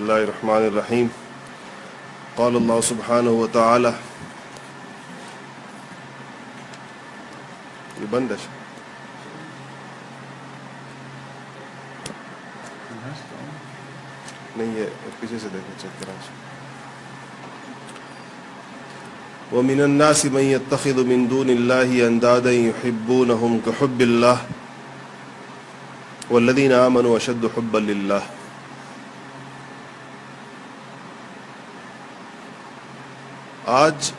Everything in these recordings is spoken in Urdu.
الله الرحمن الرحيم قال اللہ الله سبحانه وتعالى يبندش نہیں ہے پیچھے سے دیکھیں، چیک کرا ومن الناس من يتخذ من دون الله اندادا يحبونهم كحب الله والذين آمنوا اشد حبا لله۔ آج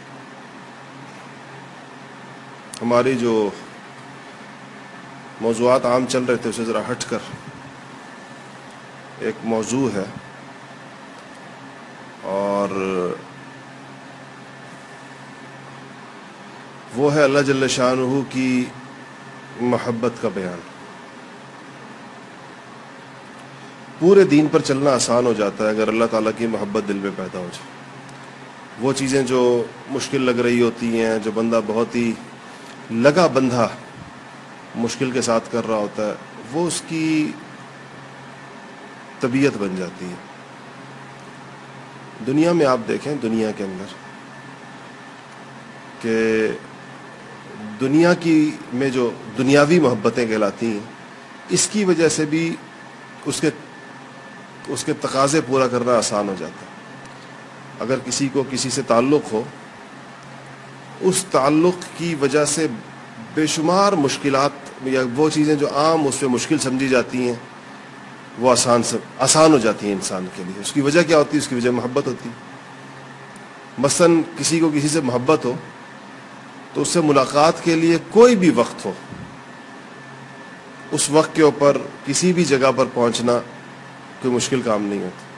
ہماری جو موضوعات عام چل رہے تھے اسے ذرا ہٹ کر ایک موضوع ہے اور وہ ہے اللہ جل شاہ کی محبت کا بیان۔ پورے دین پر چلنا آسان ہو جاتا ہے اگر اللہ تعالیٰ کی محبت دل میں پیدا ہو جائے۔ وہ چیزیں جو مشکل لگ رہی ہوتی ہیں، جو بندہ بہت ہی لگا بندھا مشکل کے ساتھ کر رہا ہوتا ہے، وہ اس کی طبیعت بن جاتی ہے۔ دنیا میں آپ دیکھیں، دنیا کے اندر کہ دنیا کی میں جو دنیاوی محبتیں کہلاتی ہیں، اس کی وجہ سے بھی اس کے اس کے تقاضے پورا کرنا آسان ہو جاتا ہے۔ اگر کسی کو کسی سے تعلق ہو، اس تعلق کی وجہ سے بے شمار مشکلات یا وہ چیزیں جو عام اس پہ مشکل سمجھی جاتی ہیں، وہ آسان سے آسان ہو جاتی ہیں انسان کے لیے۔ اس کی وجہ کیا ہوتی؟ ہے اس کی وجہ محبت ہوتی۔ مثلا کسی کو کسی سے محبت ہو، تو اس سے ملاقات کے لیے کوئی بھی وقت ہو، اس وقت کے اوپر کسی بھی جگہ پر پہنچنا کوئی مشکل کام نہیں ہوتا۔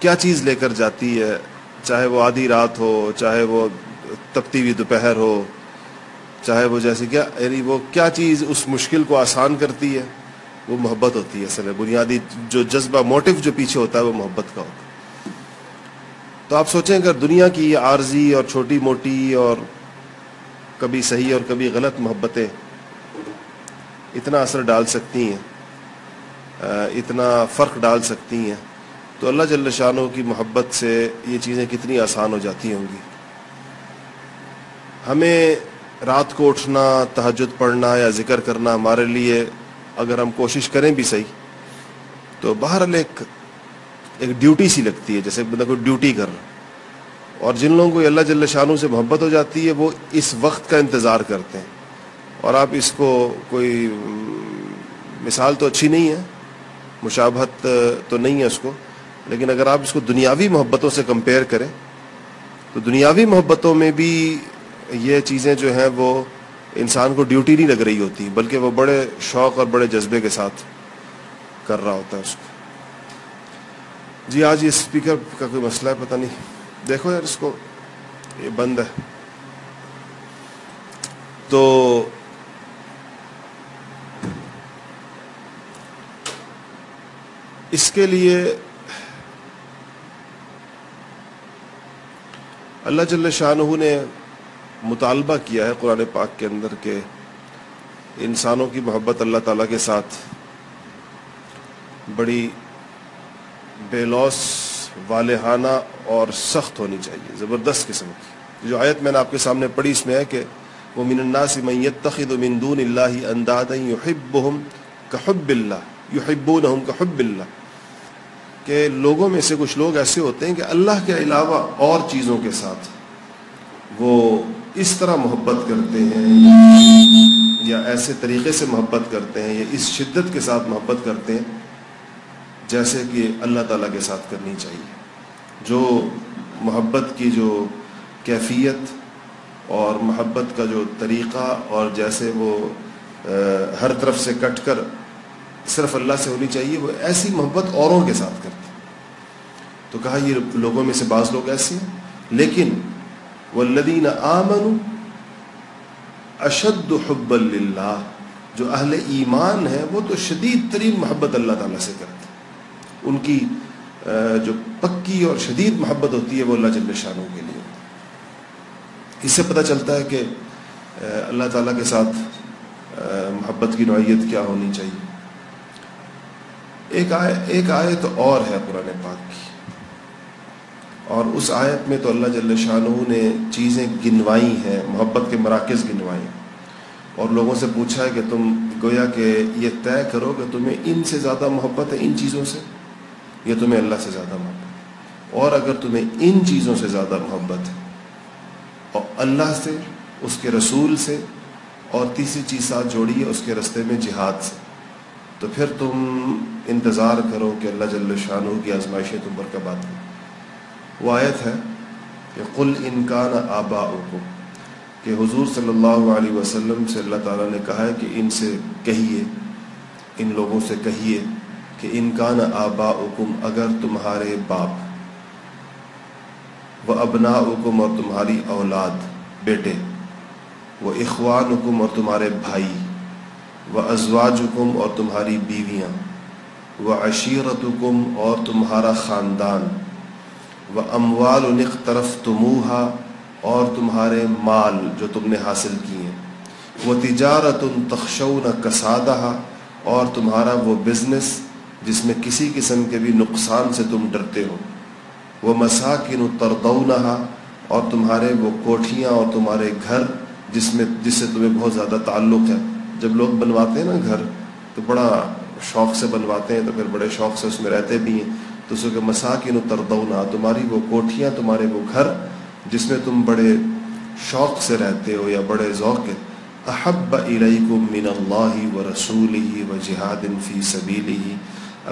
کیا چیز لے کر جاتی ہے؟ چاہے وہ آدھی رات ہو، چاہے وہ تپتی ہوئی دوپہر ہو، چاہے وہ جیسے کیا یعنی وہ کیا چیز اس مشکل کو آسان کرتی ہے؟ وہ محبت ہوتی ہے اصل میں، بنیادی جو جذبہ موٹو جو پیچھے ہوتا ہے وہ محبت کا ہوتا ہے۔ تو آپ سوچیں، اگر دنیا کی یہ عارضی اور چھوٹی موٹی اور کبھی صحیح اور کبھی غلط محبتیں اتنا اثر ڈال سکتی ہیں، اتنا فرق ڈال سکتی ہیں تو اللہ جل شاہ کی محبت سے یہ چیزیں کتنی آسان ہو جاتی ہوں گی۔ ہمیں رات کو اٹھنا، تہجد پڑھنا یا ذکر کرنا ہمارے لیے اگر ہم کوشش کریں بھی صحیح، تو باہر ایک ایک ڈیوٹی سی لگتی ہے، جیسے بندہ کوئی ڈیوٹی کر رہا اور جن لوگوں کو اللہ جل شاہ سے محبت ہو جاتی ہے، وہ اس وقت کا انتظار کرتے ہیں۔ اور آپ اس کو کوئی مثال تو اچھی نہیں ہے، مشابہت تو نہیں ہے اس کو۔ لیکن اگر آپ اس کو دنیاوی محبتوں سے کمپیئر کریں، تو دنیاوی محبتوں میں بھی یہ چیزیں جو ہیں وہ انسان کو ڈیوٹی نہیں لگ رہی ہوتی، بلکہ وہ بڑے شوق اور بڑے جذبے کے ساتھ کر رہا ہوتا ہے اس کو۔ جی آج یہ اسپیکر کا کوئی مسئلہ ہے، پتہ نہیں۔ دیکھو یار، اس کو یہ بند ہے۔ تو اس کے لیے اللہ جل شاہ نے مطالبہ کیا ہے قرآن پاک کے اندر کہ انسانوں کی محبت اللہ تعالیٰ کے ساتھ بڑی بے لوس والہانہ اور سخت ہونی چاہیے، زبردست قسم کی۔ جو آیت میں نے آپ کے سامنے پڑھی، اس میں ہے کہ وہ من الناس من يتخذ من دون اللہ اندادا يحبهم كحب اللہ يحبونهم كحب اللہ کہ لوگوں میں سے کچھ لوگ ایسے ہوتے ہیں کہ اللہ کے علاوہ اور چیزوں کے ساتھ وہ اس طرح محبت کرتے ہیں یا ایسے طریقے سے محبت کرتے ہیں یا اس شدت کے ساتھ محبت کرتے ہیں جیسے کہ اللہ تعالیٰ کے ساتھ کرنی چاہیے۔ جو محبت کی جو کیفیت اور محبت کا جو طریقہ اور جیسے وہ ہر طرف سے کٹ کر صرف اللہ سے ہونی چاہیے، وہ ایسی محبت اوروں کے ساتھ کرتے تو کہا یہ لوگوں میں سے بعض لوگ ایسے ہیں۔ لیکن والذین آمنوا اشد حب اللہ جو اہل ایمان ہے وہ تو شدید ترین محبت اللہ تعالیٰ سے کرتے ان کی جو پکی اور شدید محبت ہوتی ہے، وہ اللہ جل شانوں کے لیے اس سے پتہ چلتا ہے کہ اللہ تعالیٰ کے ساتھ محبت کی نوعیت کیا ہونی چاہیے۔ ایک آئے، ایک آیت اور ہے قرآن پاک کی۔ اور اس آیت میں تو اللہ جل شاہ نے چیزیں گنوائی ہیں، محبت کے مراکز گنوائی ہیں اور لوگوں سے پوچھا ہے کہ تم گویا کہ یہ طے کرو کہ تمہیں ان سے زیادہ محبت ہے ان چیزوں سے؟ یا تمہیں اللہ سے زیادہ محبت اور اگر تمہیں ان چیزوں سے زیادہ محبت ہے، اور اللہ سے، اس کے رسول سے، اور تیسری چیز ساتھ جوڑی ہے اس کے رستے میں جہاد سے، تو پھر تم انتظار کرو کہ اللہ جل شاہ کی آزمائشیں تم پر کب آتی وہ آیت ہے کہ قل انکان آبا کہ حضور صلی اللہ علیہ وسلم سے اللہ تعالیٰ نے کہا ہے کہ ان سے کہیے، ان لوگوں سے کہیے کہ انکان آبا حکم اگر تمہارے باپ وہ ابنا حکم اور تمہاری اولاد، بیٹے وہ اخوان حکم اور تمہارے بھائی وہ ازواج حکم اور تمہاری بیویاں وہ عشیرت حکم اور تمہارا خاندان وہ اموال نق طرف تموہا اور تمہارے مال جو تم نے حاصل کیے وہ تجارت ان تخشون کسادہ اور تمہارا وہ بزنس جس میں کسی قسم کے بھی نقصان سے تم ڈرتے ہو۔ وہ مساکن تردونہا اور تمہارے وہ کوٹھیاں اور تمہارے گھر جس میں جس سے تمہیں بہت زیادہ تعلق ہے۔ جب لوگ بنواتے ہیں نا گھر، تو بڑا شوق سے بنواتے ہیں، تو پھر بڑے شوق سے اس میں رہتے بھی ہیں۔ تو اس کے مساکن تردونا تمہاری وہ کوٹھیاں، تمہارے وہ گھر جس میں تم بڑے شوق سے رہتے ہو یا بڑے ذوق احب الیکم من اللہ و رسول ہی و جہاد فی سبیل ہی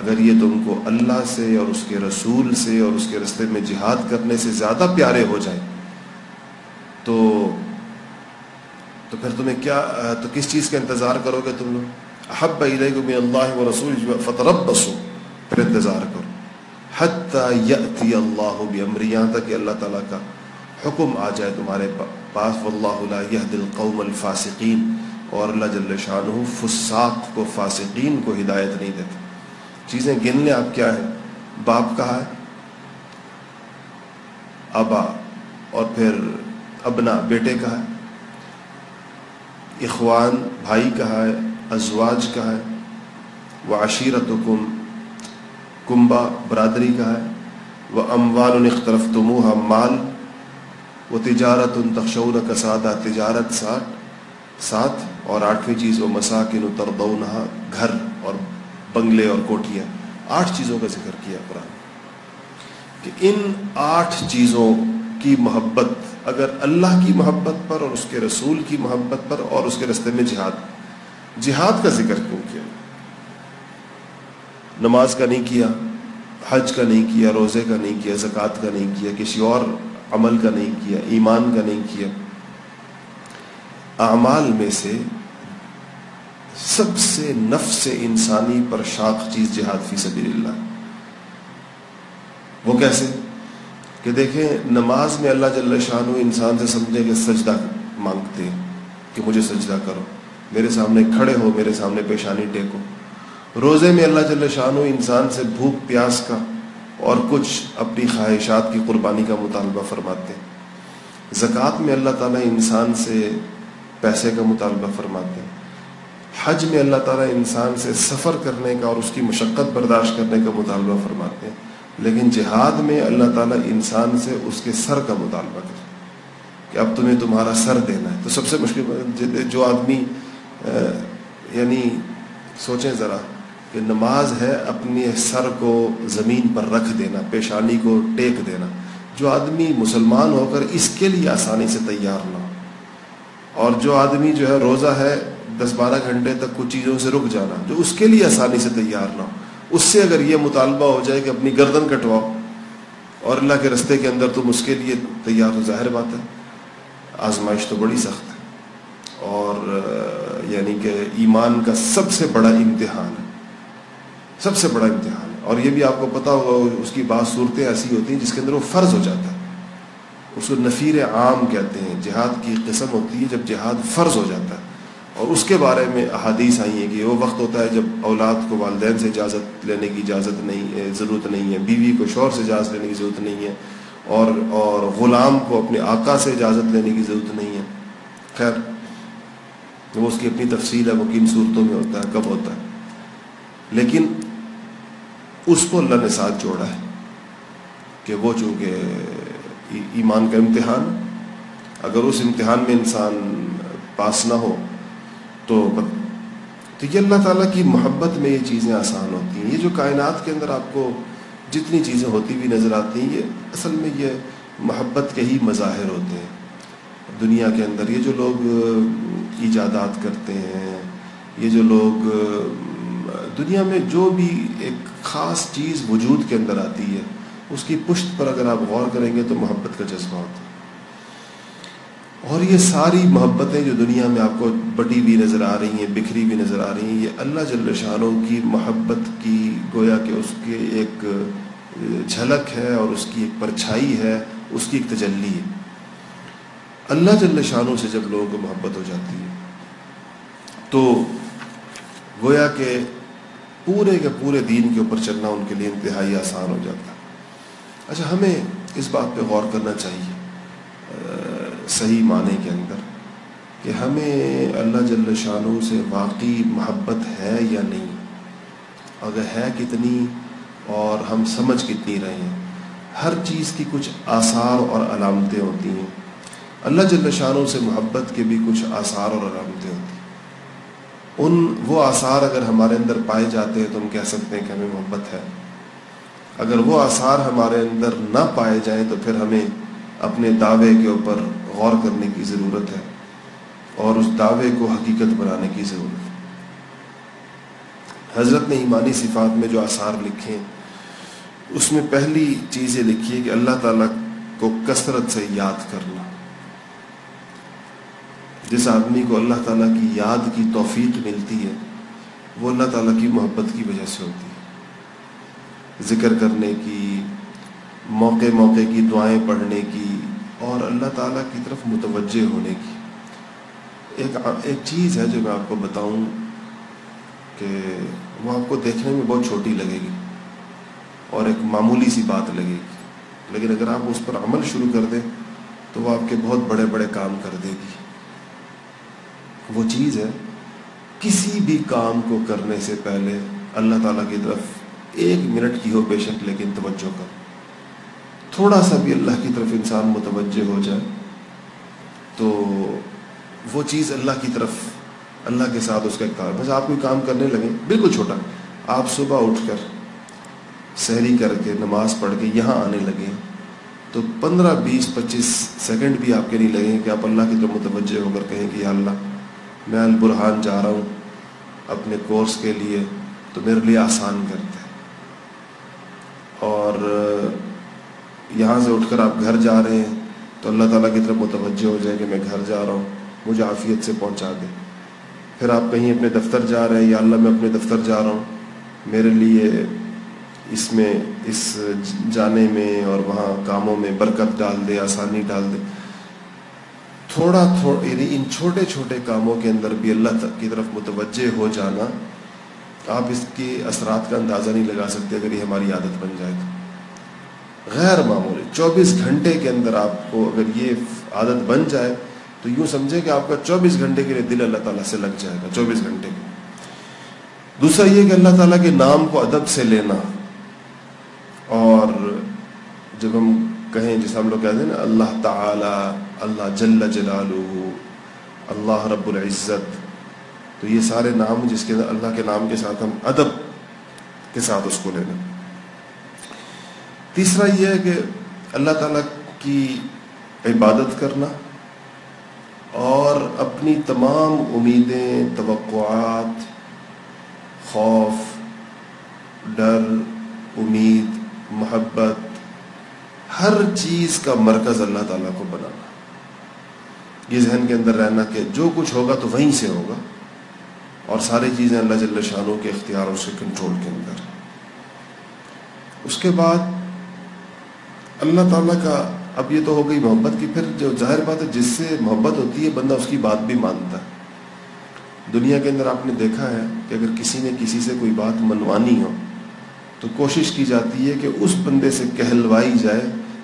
اگر یہ تم کو اللہ سے اور اس کے رسول سے اور اس کے رستے میں جہاد کرنے سے زیادہ پیارے ہو جائے، تو تو پھر تمہیں کیا، تو کس چیز کا انتظار کرو گے تم لوگ؟ احب الیکم من اللہ و رسول فتربصوا، پھر انتظار کرو۔ حتی یأتی اللہ بامر، یہاں تک کہ اللہ تعالیٰ کا حکم آ جائے تمہارے پاس، واللہ لا یهد القوم الفاسقین، اور اللہ جل شانہ فساق کو، فاسقین کو ہدایت نہیں دیتا چیزیں گننے آپ کیا ہیں؟ باپ کہا ہے؟ ابا، اور پھر ابنا، بیٹے کہا ہے؟ اخوان، بھائی کہا ہے؟ ازواج کہا ہے؟ وہ عشیرت کم کنبا برادری کہا ہے۔ وہ اموال اخترف تموہ مال۔ وہ تجارت ان تخشور کسادہ تجارت ساتھ ساتھ اور آٹھویں چیز وہ مساکن تردونہ گھر اور بنگلے اور کوٹیاں۔ آٹھ چیزوں کا ذکر کیا قرآن کہ ان آٹھ چیزوں کی محبت، اگر اللہ کی محبت پر اور اس کے رسول کی محبت پر اور اس کے رستے میں جہاد۔ جہاد کا ذکر کیوں کیا؟ نماز کا نہیں کیا، حج کا نہیں کیا، روزے کا نہیں کیا، زکوٰۃ کا نہیں کیا، کسی اور عمل کا نہیں کیا، ایمان کا نہیں کیا۔ اعمال میں سے سب سے نفس انسانی پر شاق چیز جہاد فی سبیل اللہ۔ وہ کیسے؟ کہ دیکھیں، نماز میں اللہ جل شاہ انسان سے سمجھے کہ سجدہ مانگتے ہیں کہ مجھے سجدہ کرو، میرے سامنے کھڑے ہو، میرے سامنے پیشانی ٹیکو۔ روزے میں اللہ جل شاہ انسان سے بھوک، پیاس کا اور کچھ اپنی خواہشات کی قربانی کا مطالبہ فرماتے ہیں۔ زکوٰۃ میں اللہ تعالیٰ انسان سے پیسے کا مطالبہ فرماتے ہیں۔ حج میں اللہ تعالیٰ انسان سے سفر کرنے کا اور اس کی مشقت برداشت کرنے کا مطالبہ فرماتے ہیں۔ لیکن جہاد میں اللہ تعالیٰ انسان سے اس کے سر کا مطالبہ کرے کہ اب تمہیں تمہارا سر دینا ہے۔ تو سب سے مشکل جو آدمی یعنی سوچیں ذرا کہ نماز ہے اپنے سر کو زمین پر رکھ دینا، پیشانی کو ٹیک دینا۔ جو آدمی مسلمان ہو کر اس کے لیے آسانی سے تیار نہ ہو۔ اور جو آدمی جو ہے روزہ ہے دس بارہ گھنٹے تک کچھ چیزوں سے رک جانا، جو اس کے لیے آسانی سے تیار نہ ہو۔ اس سے اگر یہ مطالبہ ہو جائے کہ اپنی گردن کٹواؤ اور اللہ کے رستے کے اندر تم اس کے لیے تیار ہو، ظاہر بات ہے، آزمائش تو بڑی سخت ہے۔ اور یعنی کہ ایمان کا سب سے بڑا امتحان ہے۔ سب سے بڑا امتحان۔ ہے اور یہ بھی آپ کو پتا ہوگا، اس کی بعض صورتیں ایسی ہوتی ہیں جس کے اندر وہ فرض ہو جاتا ہے۔ اس کو نفیر عام کہتے ہیں، جہاد کی قسم ہوتی ہے جب جہاد فرض ہو جاتا ہے۔ اور اس کے بارے میں احادیث آئی ہیں کہ وہ وقت ہوتا ہے جب اولاد کو والدین سے اجازت لینے کی اجازت نہیں ضرورت نہیں ہے۔ بیوی کو شور سے اجازت لینے کی ضرورت نہیں ہے۔ اور اور غلام کو اپنے آقا سے اجازت لینے کی ضرورت نہیں ہے۔ خیر، وہ اس کی اپنی تفصیل ہے، وہ کن صورتوں میں ہوتا ہے، کب ہوتا ہے۔ لیکن اس کو اللہ نے ساتھ جوڑا ہے کہ وہ چونکہ ایمان کا امتحان، اگر اس امتحان میں انسان پاس نہ ہو تو تو یہ اللہ تعالیٰ کی محبت میں یہ چیزیں آسان ہوتی ہیں۔ یہ جو کائنات کے اندر آپ کو جتنی چیزیں ہوتی ہوئی نظر آتی ہیں، یہ اصل میں یہ محبت کے ہی مظاہر ہوتے ہیں۔ دنیا کے اندر یہ جو لوگ ایجادات کرتے ہیں، یہ جو لوگ دنیا میں جو بھی ایک خاص چیز وجود کے اندر آتی ہے، اس کی پشت پر اگر آپ غور کریں گے تو محبت کا جذبہ ہوتا ہے۔ اور یہ ساری محبتیں جو دنیا میں آپ کو بٹی ہوئی نظر آ رہی ہیں، بکھری ہوئی نظر آ رہی ہیں، یہ اللہ جل شاہوں کی محبت کی گویا کہ اس کے ایک جھلک ہے اور اس کی ایک پرچھائی ہے، اس کی ایک تجلی ہے۔ اللہ جل شاہوں سے جب لوگوں کو محبت ہو جاتی ہے، تو گویا کہ پورے کے پورے دین کے اوپر چلنا، ان کے لیے انتہائی آسان ہو جاتا۔ ہے اچھا ہمیں اس بات پہ غور کرنا چاہیے صحیح معنی کے اندر کہ ہمیں اللہ جل شاہ سے واقعی محبت ہے یا نہیں؟ اگر ہے کتنی اور ہم سمجھ کتنی رہے ہیں، ہر چیز کی کچھ آثار اور علامتیں ہوتی ہیں۔ اللہ جل شاہ سے محبت کے بھی کچھ آثار اور علامتیں ہوتی ہیں۔ ان وہ آثار اگر ہمارے اندر پائے جاتے ہیں تو ہم کہہ سکتے ہیں کہ ہمیں محبت ہے۔ اگر وہ آثار ہمارے اندر نہ پائے جائیں تو پھر ہمیں اپنے دعوے کے اوپر غور کرنے کی ضرورت ہے اور اس دعوے کو حقیقت بنانے کی ضرورت ہے۔ حضرت نے ایمانی صفات میں جو آثار لکھے، اس میں پہلی چیز یہ لکھی ہے کہ اللہ تعالیٰ کو کثرت سے یاد کرنا۔ جس آدمی کو اللہ تعالیٰ کی یاد کی توفیق ملتی ہے، وہ اللہ تعالیٰ کی محبت کی وجہ سے ہوتی ہے۔ ذکر کرنے کی، موقع موقع کی، دعائیں پڑھنے کی اور اللہ تعالیٰ کی طرف متوجہ ہونے کی۔ ایک ایک چیز ہے جو میں آپ کو بتاؤں کہ وہ آپ کو دیکھنے میں بہت چھوٹی لگے گی اور ایک معمولی سی بات لگے گی۔ لیکن اگر آپ اس پر عمل شروع کر دیں تو وہ آپ کے بہت بڑے بڑے کام کر دے گی۔ وہ چیز ہے۔ کسی بھی کام کو کرنے سے پہلے اللہ تعالیٰ کی طرف ایک منٹ کی ہو بے شک، لیکن توجہ کر۔ تھوڑا سا بھی اللہ کی طرف انسان متوجہ ہو جائے تو وہ چیز اللہ کی طرف، اللہ کے ساتھ اس کا ایک کام بس آپ کوئی کام کرنے لگیں۔ بالکل چھوٹا۔ آپ صبح اٹھ کر سحری کر کے نماز پڑھ کے یہاں آنے لگیں تو پندرہ بیس پچیس سیکنڈ بھی آپ کے نہیں لگیں کہ آپ اللہ کی طرف متوجہ ہو کر کہیں کہ یا اللہ میں البرحان جا رہا ہوں اپنے کورس کے لیے، تو میرے لیے آسان کرتے اور یہاں سے اٹھ کر آپ گھر جا رہے ہیں، تو اللہ تعالیٰ کی طرف متوجہ ہو جائے کہ میں گھر جا رہا ہوں، مجھے عافیت سے پہنچا دے پھر آپ کہیں اپنے دفتر جا رہے ہیں، یا اللہ میں اپنے دفتر جا رہا ہوں، میرے لیے اس میں، اس جانے میں اور وہاں کاموں میں برکت ڈال دے، آسانی ڈال دے۔ تھوڑا تھوڑا یعنی ان چھوٹے چھوٹے کاموں کے اندر بھی اللہ کی طرف متوجہ ہو جانا، آپ اس کے اثرات کا اندازہ نہیں لگا سکتے اگر یہ ہماری عادت بن جائے تو۔ غیر معمولی، چوبیس گھنٹے کے اندر آپ کو اگر یہ عادت بن جائے تو یوں سمجھے کہ آپ کا چوبیس گھنٹے کے لیے دل اللہ تعالیٰ سے لگ جائے گا، چوبیس گھنٹے کے۔ دوسرا یہ کہ اللہ تعالیٰ کے نام کو ادب سے لینا اور جب ہم کہیں جیسے ہم لوگ کہتے ہیں نا، اللہ تعالی، اللہ جل جلالہ، اللہ رب العزت۔ تو یہ سارے نام جس کے اللہ کے نام کے ساتھ ہم ادب کے ساتھ اس کو لینا تیسرا یہ ہے کہ اللہ تعالیٰ کی عبادت کرنا اور اپنی تمام امیدیں، توقعات، خوف، ڈر، امید، محبت ہر چیز کا مرکز اللہ تعالیٰ کو بنانا یہ ذہن کے اندر رہنا کہ جو کچھ ہوگا تو وہیں سے ہوگا۔ اور ساری چیزیں اللہ جل شاہوں کے اختیار اور سے کنٹرول کے اندر۔ اس کے بعد اللہ تعالیٰ کا، اب یہ تو ہو گئی محبت کی، پھر جو ظاہر بات ہے، جس سے محبت ہوتی ہے، بندہ اس کی بات بھی مانتا ہے۔ دنیا کے اندر آپ نے دیکھا ہے کہ اگر کسی نے کسی سے کوئی بات منوانی ہو، تو کوشش کی جاتی ہے کہ اس بندے سے کہلوائی جائے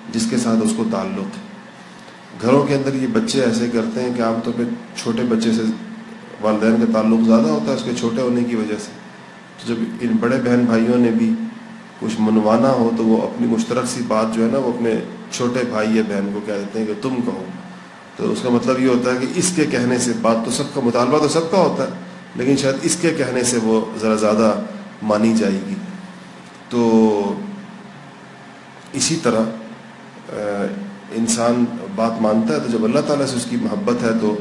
جس کے ساتھ اس کو تعلق ہے۔ گھروں کے اندر یہ بچے ایسے کرتے ہیں کہ عام طور پہ چھوٹے بچے سے والدین کا تعلق زیادہ ہوتا ہے اس کے چھوٹے ہونے کی وجہ سے۔ تو جب ان بڑے بہن بھائیوں نے بھی کچھ منوانا ہو تو وہ اپنی مشترک سی بات جو ہے نا وہ اپنے چھوٹے بھائی یا بہن کو کہہ دیتے ہیں کہ تم کہو۔ تو اس کا مطلب یہ ہوتا ہے کہ اس کے کہنے سے بات تو سب کا مطالبہ تو سب کا ہوتا ہے، لیکن شاید اس کے کہنے سے وہ ذرا زیادہ مانی جائے گی۔ تو اسی طرح انسان بات مانتا ہے تو جب اللہ تعالیٰ سے اس کی محبت ہے تو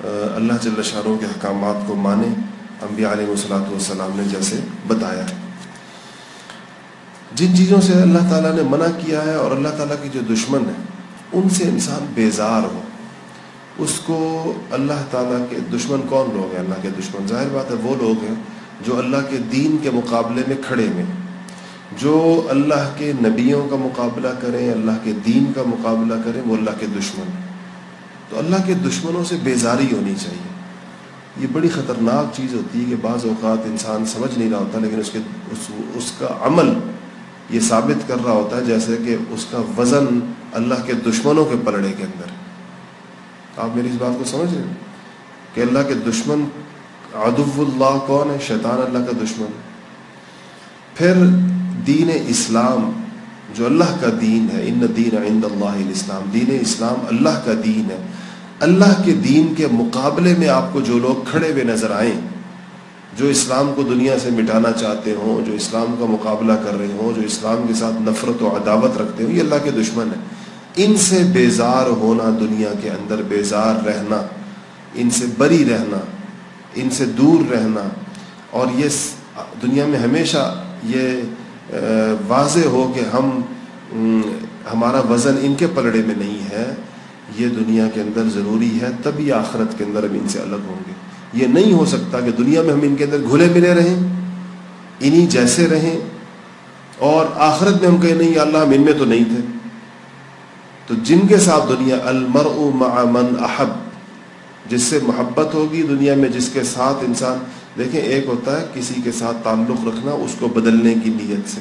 اللہ جل شاہوں کے حکامات کو مانے، انبیاء علیہ وسلاۃ والسلام نے جیسے بتایا ہے۔ جن چیزوں سے اللہ تعالیٰ نے منع کیا ہے اور اللہ تعالیٰ کی جو دشمن ہے، ان سے انسان بیزار ہو۔ اس کو اللہ تعالیٰ کے دشمن کون لوگ ہیں؟ اللہ کے دشمن، ظاہر بات ہے، وہ لوگ ہیں جو اللہ کے دین کے مقابلے میں کھڑے ہوئے جو اللہ کے نبیوں کا مقابلہ کریں، اللہ کے دین کا مقابلہ کریں، وہ اللہ کے دشمن تو اللہ کے دشمنوں سے بیزاری ہونی چاہیے۔ یہ بڑی خطرناک چیز ہوتی ہے کہ بعض اوقات انسان سمجھ نہیں رہا ہوتا، لیکن اس کے، اس اس کا عمل یہ ثابت کر رہا ہوتا ہے، جیسے کہ اس کا وزن اللہ کے دشمنوں کے پلڑے کے اندر آپ میری اس بات کو سمجھ رہے ہیں؟ کہ اللہ کے دشمن ادب اللہ کون ہے؟ شیطان اللہ کا دشمن پھر دین اسلام جو اللہ کا دین ہے، ان دین عند اللہ الاسلام، دین اسلام اللہ کا دین ہے۔ اللہ کے دین کے مقابلے میں آپ کو جو لوگ کھڑے ہوئے نظر آئیں، جو اسلام کو دنیا سے مٹانا چاہتے ہوں، جو اسلام کا مقابلہ کر رہے ہوں، جو اسلام کے ساتھ نفرت و عداوت رکھتے ہوں، یہ اللہ کے دشمن ہیں۔ ان سے بیزار ہونا دنیا کے اندر، بیزار رہنا، ان سے بری رہنا، ان سے دور رہنا۔ اور یہ دنیا میں ہمیشہ یہ واضح ہو کہ ہم ہمارا وزن ان کے پلڑے میں نہیں ہے، یہ دنیا کے اندر ضروری ہے تبھی آخرت کے اندر ہم ان سے الگ ہوں گے۔ یہ نہیں ہو سکتا کہ دنیا میں ہم ان کے اندر گھلے ملے رہیں، انہی جیسے رہیں، اور آخرت میں ہم کہیں نہیں اللہ ہم ان میں تو نہیں تھے۔ تو جن کے ساتھ دنیا، المرء مع من احب، جس سے محبت ہوگی دنیا میں، جس کے ساتھ انسان دیکھیں، ایک ہوتا ہے کسی کے ساتھ تعلق رکھنا اس کو بدلنے کی نیت سے،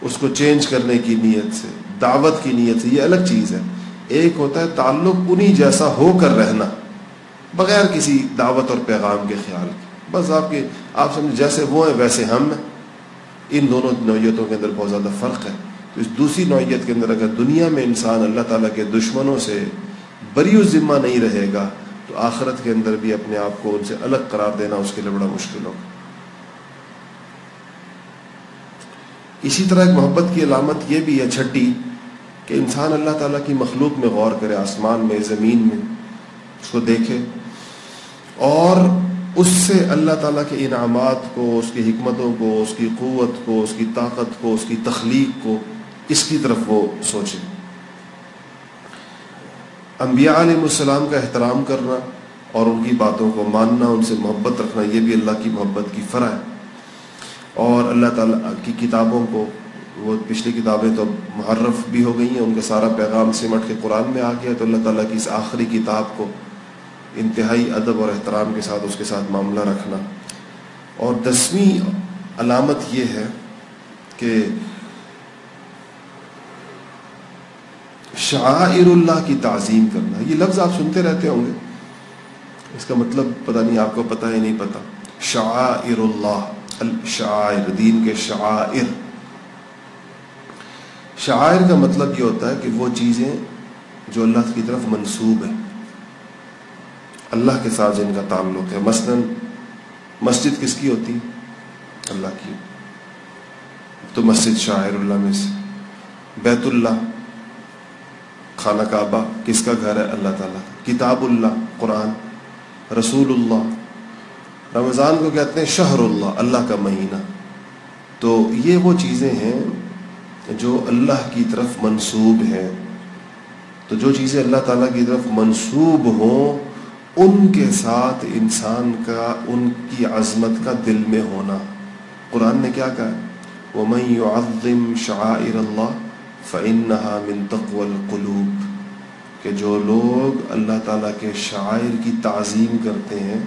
اس کو چینج کرنے کی نیت سے، دعوت کی نیت سے، یہ الگ چیز ہے۔ ایک ہوتا ہے تعلق انہی جیسا ہو کر رہنا، بغیر کسی دعوت اور پیغام کے خیال کے۔ بس آپ کے، آپ سمجھ جیسے وہ ہیں، ویسے ہم ہیں۔ ان دونوں نوعیتوں کے اندر بہت زیادہ فرق ہے۔ تو اس دوسری نوعیت کے اندر اگر دنیا میں انسان اللہ تعالیٰ کے دشمنوں سے بری و ذمہ نہیں رہے گا تو آخرت کے اندر بھی اپنے آپ کو ان سے الگ قرار دینا اس کے لیے بڑا مشکل ہوگا۔ اسی طرح ایک محبت کی علامت یہ بھی ہے چھٹی کہ انسان اللہ تعالیٰ کی مخلوق میں غور کرے، آسمان میں، زمین میں، اس کو دیکھے۔ اور اس سے اللہ تعالیٰ کے انعامات کو، اس کی حکمتوں کو، اس کی قوت کو، اس کی طاقت کو، اس کی تخلیق کو اس کی طرف وہ سوچے۔ انبیاء علیہ السلام کا احترام کرنا اور ان کی باتوں کو ماننا، ان سے محبت رکھنا، یہ بھی اللہ کی محبت کی فرح ہے۔ اور اللہ تعالیٰ کی کتابوں کو، وہ پچھلی کتابیں تو محرف بھی ہو گئی ہیں، ان کا سارا پیغام سمٹ کے قرآن میں آ گیا تو اللہ تعالیٰ کی اس آخری کتاب کو انتہائی ادب اور احترام کے ساتھ، اس کے ساتھ معاملہ رکھنا۔ اور دسویں علامت یہ ہے کہ شاعر اللہ کی تعظیم کرنا، یہ لفظ آپ سنتے رہتے ہوں گے۔ اس کا مطلب پتہ نہیں، آپ کو پتہ ہی نہیں پتہ۔ شاعر اللہ الشاعر دین کے شاعر شاعر کا مطلب یہ ہوتا ہے کہ وہ چیزیں جو اللہ کی طرف منسوب ہیں۔ اللہ کے ساتھ جن کا تعلق ہے، مثلا مسجد کس کی ہوتی؟ اللہ کی۔ تو مسجد شاعر اللہ میں سے۔ بیت اللہ خانہ کعبہ، کس کا گھر ہے؟ اللہ تعالیٰ۔ کتاب اللہ، قرآن، رسول اللہ۔ رمضان کو کہتے ہیں شہر اللہ اللہ کا مہینہ۔ تو یہ وہ چیزیں ہیں جو اللہ کی طرف منسوب ہیں۔ تو جو چیزیں اللہ تعالیٰ کی طرف منسوب ہوں، ان کے ساتھ انسان کا، ان کی عظمت کا دل میں ہونا۔ قرآن نے کیا کہا؟ وہ يُعَظِّمْ شَعَائِرَ اللَّهِ فَإِنَّهَا مِن تَقْوَ الْقُلُوبِ کہ جو لوگ اللہ تعالیٰ کے شاعر کی تعظیم کرتے ہیں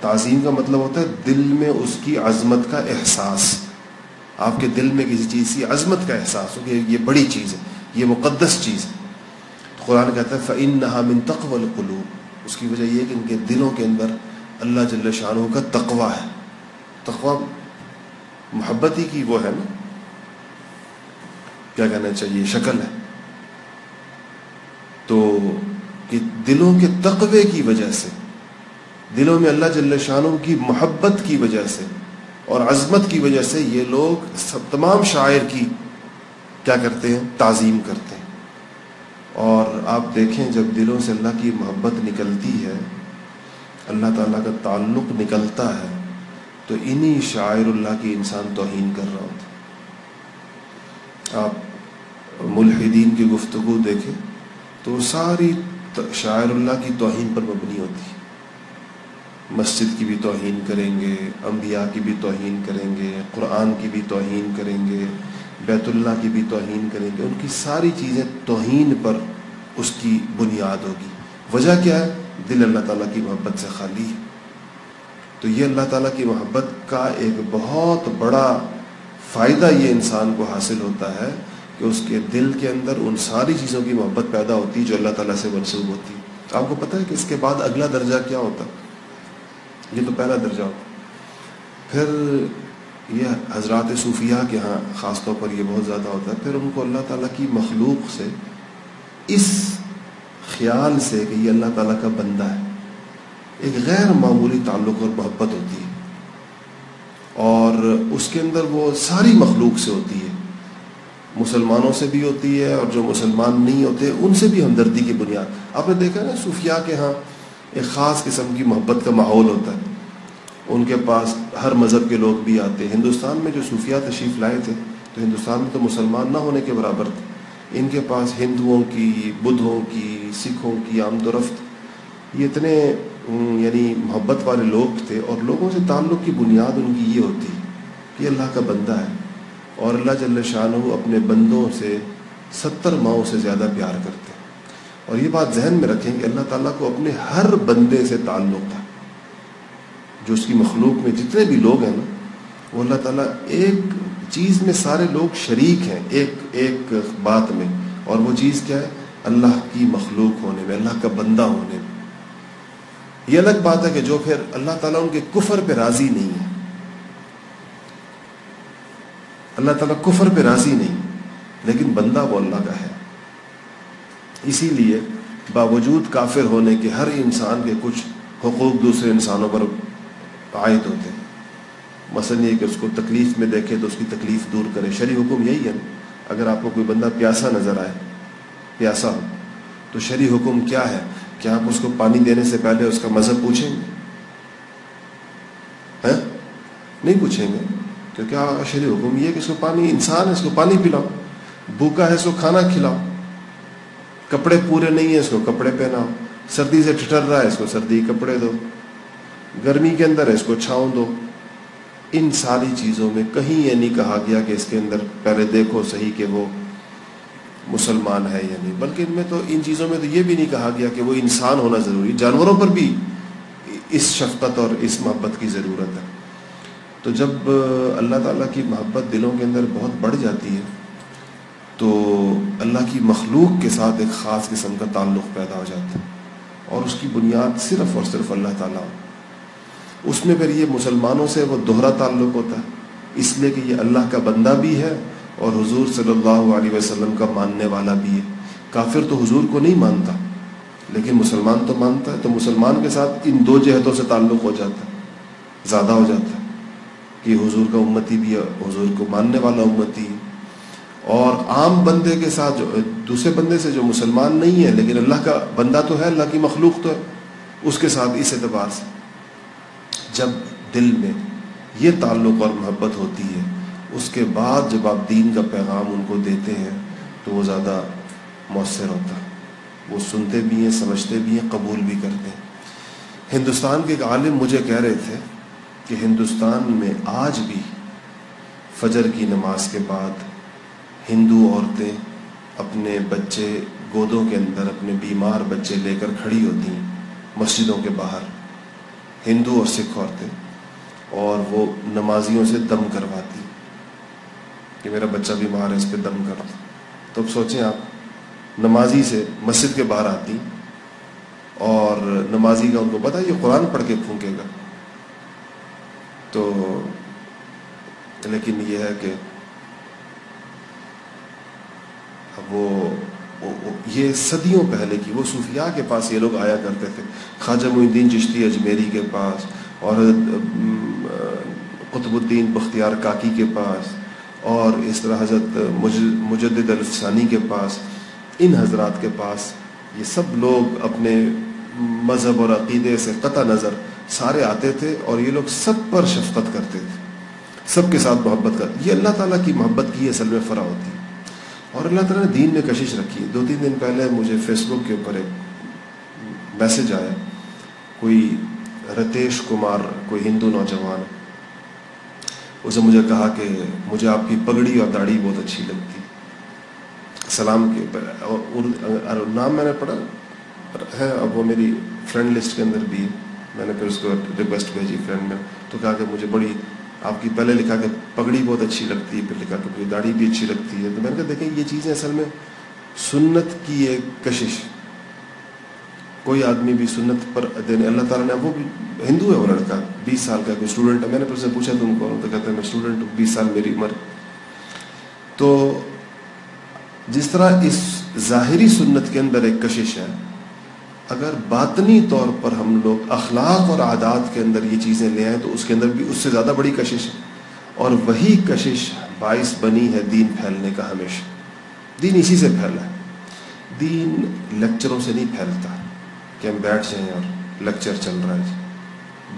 تعظیم کا مطلب ہوتا ہے دل میں اس کی عظمت کا احساس۔ آپ کے دل میں کسی چیز کی عظمت کا احساس ہو کہ یہ بڑی چیز ہے، یہ مقدس چیز ہے۔ قرآن کہتا ہے فَإِنَّهَا مِن تَقْوَ الْقُلُوبِ۔ اس کی وجہ یہ کہ ان کے دلوں کے اندر اللہ جل شاہ کا تقوا ہے۔ تقوا محبت ہی کی وہ ہے نا۔ کیا کہنا چاہیے؟ شکل ہے۔ تو کہ دلوں کے تقوی کی وجہ سے، دلوں میں اللہ جل شانوں کی محبت کی وجہ سے اور عظمت کی وجہ سے یہ لوگ سب تمام شاعر کی کیا کرتے ہیں؟ تعظیم کرتے ہیں۔ اور آپ دیکھیں جب دلوں سے اللہ کی محبت نکلتی ہے، اللہ تعالیٰ کا تعلق نکلتا ہے، تو انہی شاعر اللہ کی انسان توہین کر رہا ہوتا ہے۔ آپ ملحدین کی گفتگو دیکھیں تو ساری شاعر اللہ کی توہین پر مبنی ہوتی ہے۔ مسجد کی بھی توہین کریں گے، انبیاء کی بھی توہین کریں گے، قرآن کی بھی توہین کریں گے، بیت اللہ کی بھی توہین کریں گے۔ ان کی ساری چیزیں توہین پر اس کی بنیاد ہوگی۔ وجہ کیا ہے؟ دل اللہ تعالیٰ کی محبت سے خالی ہے۔ تو یہ اللہ تعالیٰ کی محبت کا ایک بہت بڑا فائدہ یہ انسان کو حاصل ہوتا ہے کہ اس کے دل کے اندر ان ساری چیزوں کی محبت پیدا ہوتی ہے جو اللہ تعالیٰ سے منسوب ہوتی۔ ہے آپ کو پتہ ہے کہ اس کے بعد اگلا درجہ کیا ہوتا؟ یہ تو پہلا درجہ ہوتا۔ پھر یہ حضرات صوفیہ کے ہاں خاص طور پر یہ بہت زیادہ ہوتا ہے۔ پھر ان کو اللہ تعالیٰ کی مخلوق سے اس خیال سے کہ یہ اللہ تعالیٰ کا بندہ ہے۔ ایک غیر معمولی تعلق اور محبت ہوتی ہے۔ اور اس کے اندر وہ ساری مخلوق سے ہوتی ہے۔ مسلمانوں سے بھی ہوتی ہے اور جو مسلمان نہیں ہوتے، ان سے بھی ہمدردی کی بنیاد۔ آپ نے دیکھا نا صوفیاء کے ہاں ایک خاص قسم کی محبت کا ماحول ہوتا ہے۔ ان کے پاس ہر مذہب کے لوگ بھی آتے ہیں۔ ہندوستان میں جو صوفیاء تشریف لائے تھے، تو ہندوستان میں تو مسلمان نہ ہونے کے برابر تھے۔ ان کے پاس ہندوؤں کی، بدھوں کی، سکھوں کی آمد و رفت، یہ اتنے یعنی محبت والے لوگ تھے اور لوگوں سے تعلق کی بنیاد ان کی یہ ہوتی کہ اللہ کا بندہ ہے اور اللہ جل شاہ اپنے بندوں سے ستر ماؤں سے زیادہ پیار کرتے ہیں۔ اور یہ بات ذہن میں رکھیں کہ اللہ تعالیٰ کو اپنے ہر بندے سے تعلق تھا۔ جو اس کی مخلوق میں جتنے بھی لوگ ہیں نا، وہ اللہ تعالیٰ ایک چیز میں سارے لوگ شریک ہیں ایک ایک بات میں۔ اور وہ چیز کیا ہے؟ اللہ کی مخلوق ہونے میں، اللہ کا بندہ ہونے میں۔ یہ الگ بات ہے کہ جو پھر اللہ تعالیٰ ان کے کفر پہ راضی نہیں ہے۔ اللہ تعالیٰ کفر پہ راضی نہیں، لیکن بندہ وہ اللہ کا ہے۔ اسی لیے باوجود کافر ہونے کے ہر انسان کے کچھ حقوق دوسرے انسانوں پر عائد ہوتے ہیں۔ مثلا یہ کہ اس کو تکلیف میں دیکھے تو اس کی تکلیف دور کرے۔ شریع حکم یہی ہے۔ اگر آپ کو کوئی بندہ پیاسا نظر آئے، پیاسا ہو، تو شریع حکم کیا ہے؟ کہ آپ اس کو پانی دینے سے پہلے اس کا مذہب پوچھیں گے؟ نہیں پوچھیں گے۔ کیونکہ شریع حکم یہ کہ اس کو پانی، انسان ہے، اس کو پانی پلاؤ۔ بھوکا ہے، اس کو کھانا کھلاؤ۔ کپڑے پورے نہیں ہیں، اس کو کپڑے پہناؤ۔ سردی سے ٹھٹر رہا ہے، اس کو سردی کپڑے دو۔ گرمی کے اندر ہے، اس کو چھاؤں دو۔ ان ساری چیزوں میں کہیں یہ نہیں کہا گیا کہ اس کے اندر پہلے دیکھو صحیح کہ وہ مسلمان ہے یا نہیں؟ بلکہ ان میں تو ان چیزوں میں تو یہ بھی نہیں کہا گیا کہ وہ انسان ہونا ضروری، جانوروں پر بھی اس شفقت اور اس محبت کی ضرورت ہے۔ تو جب اللہ تعالیٰ کی محبت دلوں کے اندر بہت بڑھ جاتی ہے، تو اللہ کی مخلوق کے ساتھ ایک خاص قسم کا تعلق پیدا ہو جاتا ہے اور اس کی بنیاد صرف اور صرف اللہ تعالیٰ اس میں پھر یہ مسلمانوں سے وہ دوہرا تعلق ہوتا ہے، اس لیے کہ یہ اللہ کا بندہ بھی ہے اور حضور صلی اللہ علیہ وسلم کا ماننے والا بھی ہے۔ کافر تو حضور کو نہیں مانتا، لیکن مسلمان تو مانتا ہے، تو مسلمان کے ساتھ ان دو جہتوں سے تعلق ہو جاتا ہے، زیادہ ہو جاتا ہے کہ حضور کا امتی بھی ہے، حضور کو ماننے والا امتی۔ ہے اور عام بندے کے ساتھ جو دوسرے بندے سے جو مسلمان نہیں ہے، لیکن اللہ کا بندہ تو ہے، اللہ کی مخلوق تو ہے، اس کے ساتھ اس اعتبار سے جب دل میں یہ تعلق اور محبت ہوتی ہے اس کے بعد جب آپ دین کا پیغام ان کو دیتے ہیں، تو وہ زیادہ مؤثر ہوتا۔ ہے وہ سنتے بھی ہیں، سمجھتے بھی ہیں، قبول بھی کرتے ہیں۔ ہندوستان کے ایک عالم مجھے کہہ رہے تھے کہ ہندوستان میں آج بھی فجر کی نماز کے بعد ہندو عورتیں اپنے بچے گودوں کے اندر، اپنے بیمار بچے لے کر کھڑی ہوتی ہیں مسجدوں کے باہر۔ ہندو اور سکھ عورتیں اور وہ نمازیوں سے دم کرواتی۔ کہ میرا بچہ بیمار ہے، اس پہ دم کر۔ تو اب سوچیں آپ، نمازی سے مسجد کے باہر آتی اور نمازی کا ان کو پتا یہ قرآن پڑھ کے پھونکے گا۔ تو لیکن یہ ہے کہ وہ یہ صدیوں پہلے کی، وہ صوفیاء کے پاس یہ لوگ آیا کرتے تھے۔ خواجہ معین الدین چشتی اجمیری کے پاس اور قطب الدین بختیار کاکی کے پاس۔ اور اس طرح حضرت مجدد الفسانی کے پاس، ان حضرات کے پاس، یہ سب لوگ اپنے مذہب اور عقیدے سے قطع نظر سارے آتے تھے اور یہ لوگ سب پر شفقت کرتے تھے، سب کے ساتھ محبت کر یہ اللہ تعالیٰ کی محبت کی اصل میں فرا ہوتی۔ ہے اور اللہ تعالیٰ نے دین میں کشش رکھی۔ دو تین دن پہلے مجھے فیس بک کے اوپر ایک میسج آیا، کوئی رتیش کمار، کوئی ہندو نوجوان اسے مجھے کہا کہ مجھے آپ کی پگڑی اور داڑھی بہت اچھی لگتی۔ سلام کے اور نام میں نے پڑھا ہے، اب وہ میری فرینڈ لسٹ کے اندر بھی۔ میں نے پھر اس کو ریکویسٹ بھیجی فرینڈ میں۔ تو کہا کہ مجھے بڑی آپ کی پہلے لکھا کہ پگڑی بہت اچھی لگتی ہے، پھر لکھا کہ مجھے داڑھی بھی اچھی لگتی ہے۔ تو میں نے کہا، دیکھیں، یہ چیزیں اصل میں سنت کی ایک کشش۔ کوئی آدمی بھی سنت پر دینے اللہ تعالیٰ نے، وہ بھی ہندو ہے وہ لڑکا، بیس سال کا کوئی اسٹوڈنٹ ہے۔ میں نے پھر سے پوچھا تم کو تو کہتے ہیں، میں اسٹوڈنٹ ہوں، بیس سال میری عمر۔ تو جس طرح اس ظاہری سنت کے اندر ایک کشش ہے، اگر باطنی طور پر ہم لوگ اخلاق اور عادات کے اندر یہ چیزیں لے آئیں، تو اس کے اندر بھی اس سے زیادہ بڑی کشش ہے۔ اور وہی کشش باعث بنی ہے دین پھیلنے کا ہمیشہ۔ دین اسی سے پھیلا ہے۔ دین لیکچروں سے نہیں پھیلتا۔ کہ ہم بیٹھ جائیں اور لیکچر چل رہا ہے۔